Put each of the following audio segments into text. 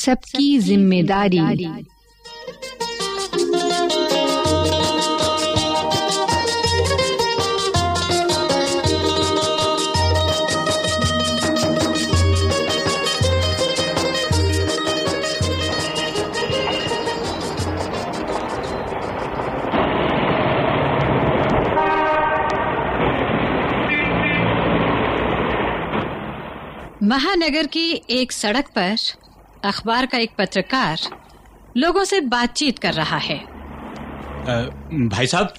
सबकी ज़िम्मेदारी। महानगर की एक सड़क पर अखबार का एक पत्रकार लोगों से बातचीत कर रहा है। अ, भाई साहब?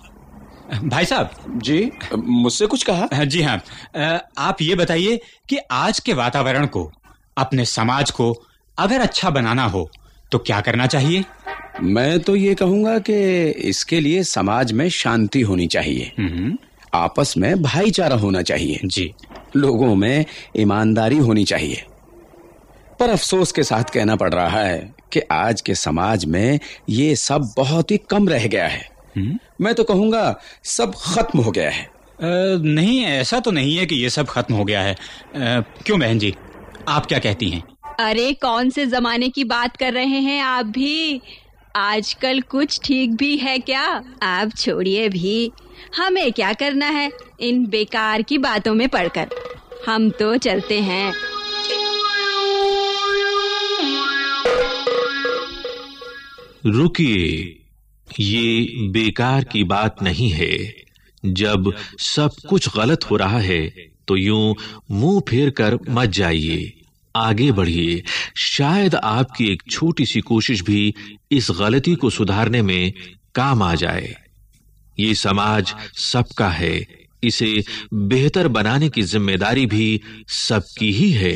भाई साहब? जी मुझसे कुछ कहा? जी हाँ। आप ये बताइए कि आज के वातावरण को अपने समाज को अगर अच्छा बनाना हो तो क्या करना चाहिए? मैं तो ये कहूँगा कि इसके लिए समाज में शांति होनी चाहिए। हम्म, आपस में भाईचारा होना चाहिए। जी। लोगों में ईमानदारी होनी चाहिए। पर अफसोस के साथ कहना पड़ रहा है कि आज के समाज में ये सब बहुत ही कम रह गया है। मैं तो कहूँगा सब खत्म हो गया है। अ, नहीं ऐसा तो नहीं है कि ये सब खत्म हो गया है। अ, क्यों बहन जी? आप क्या कहती हैं? अरे कौन से जमाने की बात कर रहे हैं आप भी? आजकल कुछ ठीक भी है क्या? आप छोड़िए भी। हमें क्या करना है इन बेकार की बातों में पड़कर हम तो चलते हैं। रुकिए। ये बेकार की बात नहीं है। जब सब कुछ गलत हो रहा है तो यूँ मुँह फेर कर मत जाइए। आगे बढ़िए। शायद आपकी एक छोटी सी कोशिश भी इस गलती को सुधारने में काम आ जाए। ये समाज सबका है। इसे बेहतर बनाने की ज़िम्मेदारी भी सबकी ही है।